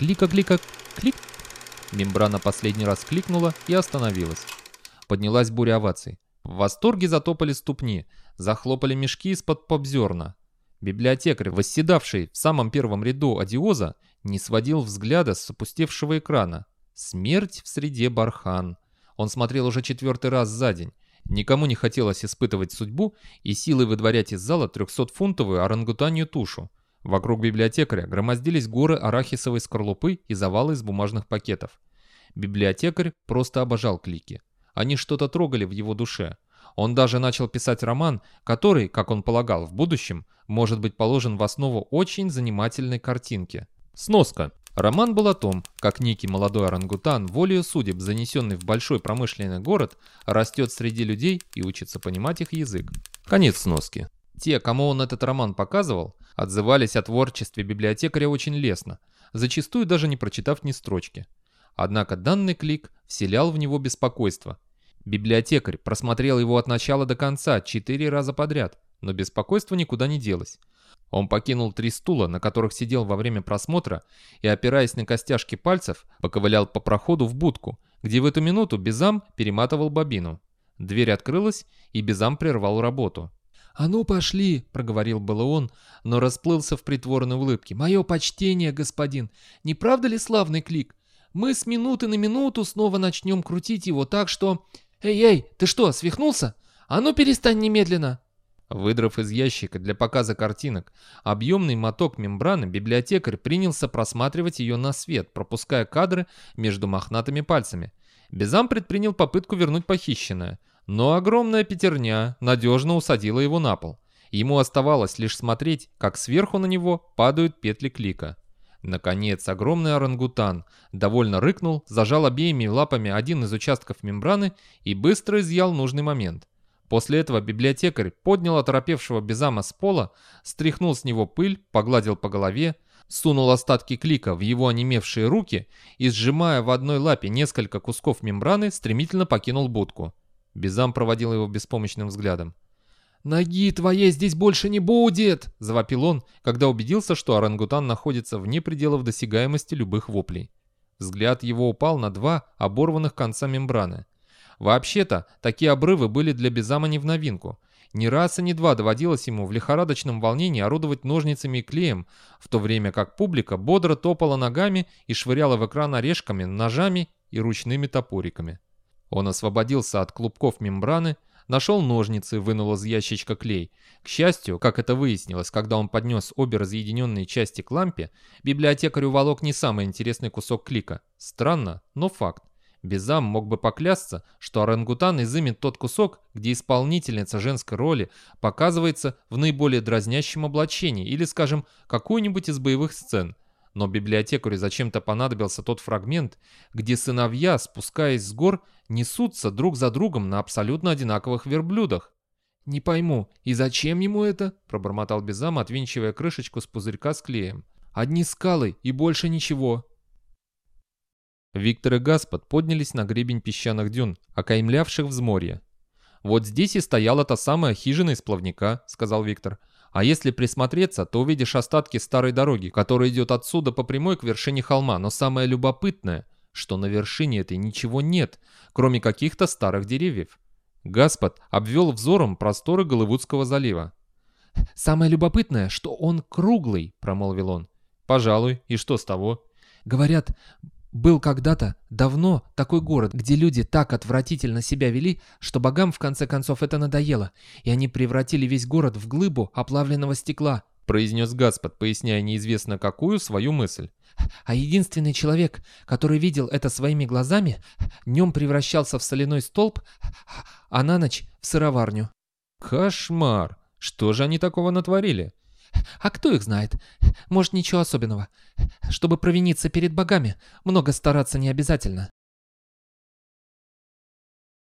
Клика-клика, клик. Мембрана последний раз кликнула и остановилась. Поднялась буря оваций. В восторге затопали ступни, захлопали мешки из-под попзерна. Библиотекарь, восседавший в самом первом ряду одиоза, не сводил взгляда с опустевшего экрана. Смерть в среде бархан. Он смотрел уже четвертый раз за день. Никому не хотелось испытывать судьбу и силой выдворять из зала 300-фунтовую орангутанью тушу. Вокруг библиотекаря громоздились горы арахисовой скорлупы и завалы из бумажных пакетов. Библиотекарь просто обожал клики. Они что-то трогали в его душе. Он даже начал писать роман, который, как он полагал, в будущем может быть положен в основу очень занимательной картинки. Сноска. Роман был о том, как некий молодой орангутан, волею судеб, занесенный в большой промышленный город, растет среди людей и учится понимать их язык. Конец сноски. Те, кому он этот роман показывал, отзывались о творчестве библиотекаря очень лестно, зачастую даже не прочитав ни строчки. Однако данный клик вселял в него беспокойство. Библиотекарь просмотрел его от начала до конца четыре раза подряд, но беспокойство никуда не делось. Он покинул три стула, на которых сидел во время просмотра, и, опираясь на костяшки пальцев, поковылял по проходу в будку, где в эту минуту Безам перематывал бобину. Дверь открылась, и Безам прервал работу. «А ну пошли!» — проговорил было он, но расплылся в притворной улыбке. «Мое почтение, господин! Не правда ли славный клик? Мы с минуты на минуту снова начнем крутить его так, что... Эй-эй, ты что, свихнулся? А ну перестань немедленно!» Выдрав из ящика для показа картинок объемный моток мембраны, библиотекарь принялся просматривать ее на свет, пропуская кадры между мохнатыми пальцами. Безам предпринял попытку вернуть похищенное, но огромная пятерня надежно усадила его на пол. Ему оставалось лишь смотреть, как сверху на него падают петли клика. Наконец, огромный орангутан довольно рыкнул, зажал обеими лапами один из участков мембраны и быстро изъял нужный момент. После этого библиотекарь поднял оторопевшего Безама с пола, стряхнул с него пыль, погладил по голове, сунул остатки клика в его онемевшие руки и, сжимая в одной лапе несколько кусков мембраны, стремительно покинул будку. Безам проводил его беспомощным взглядом. «Ноги твоей здесь больше не будет!» – завопил он, когда убедился, что орангутан находится вне пределов досягаемости любых воплей. Взгляд его упал на два оборванных конца мембраны. Вообще-то, такие обрывы были для Безама не в новинку. Ни раз и ни два доводилось ему в лихорадочном волнении орудовать ножницами и клеем, в то время как публика бодро топала ногами и швыряла в экран орешками, ножами и ручными топориками. Он освободился от клубков мембраны, нашел ножницы, вынул из ящичка клей. К счастью, как это выяснилось, когда он поднес обе разъединенные части к лампе, библиотекарю волок не самый интересный кусок клика. Странно, но факт. Безам мог бы поклясться, что орангутан изымет тот кусок, где исполнительница женской роли показывается в наиболее дразнящем облачении или, скажем, какую-нибудь из боевых сцен. Но библиотекарю зачем-то понадобился тот фрагмент, где сыновья, спускаясь с гор, несутся друг за другом на абсолютно одинаковых верблюдах. «Не пойму, и зачем ему это?» – пробормотал Безам, отвинчивая крышечку с пузырька с клеем. «Одни скалы и больше ничего». Виктор и Гаспод поднялись на гребень песчаных дюн, окаймлявших взморье. «Вот здесь и стояла та самая хижина из плавника», — сказал Виктор. «А если присмотреться, то увидишь остатки старой дороги, которая идет отсюда по прямой к вершине холма. Но самое любопытное, что на вершине этой ничего нет, кроме каких-то старых деревьев». Гаспод обвел взором просторы Голливудского залива. «Самое любопытное, что он круглый», — промолвил он. «Пожалуй. И что с того?» «Говорят, был когда-то, давно, такой город, где люди так отвратительно себя вели, что богам в конце концов это надоело, и они превратили весь город в глыбу оплавленного стекла», произнес Гаспод, поясняя неизвестно какую свою мысль. «А единственный человек, который видел это своими глазами, днем превращался в соляной столб, а на ночь в сыроварню». «Кошмар! Что же они такого натворили?» А кто их знает? Может, ничего особенного. Чтобы провиниться перед богами, много стараться не обязательно.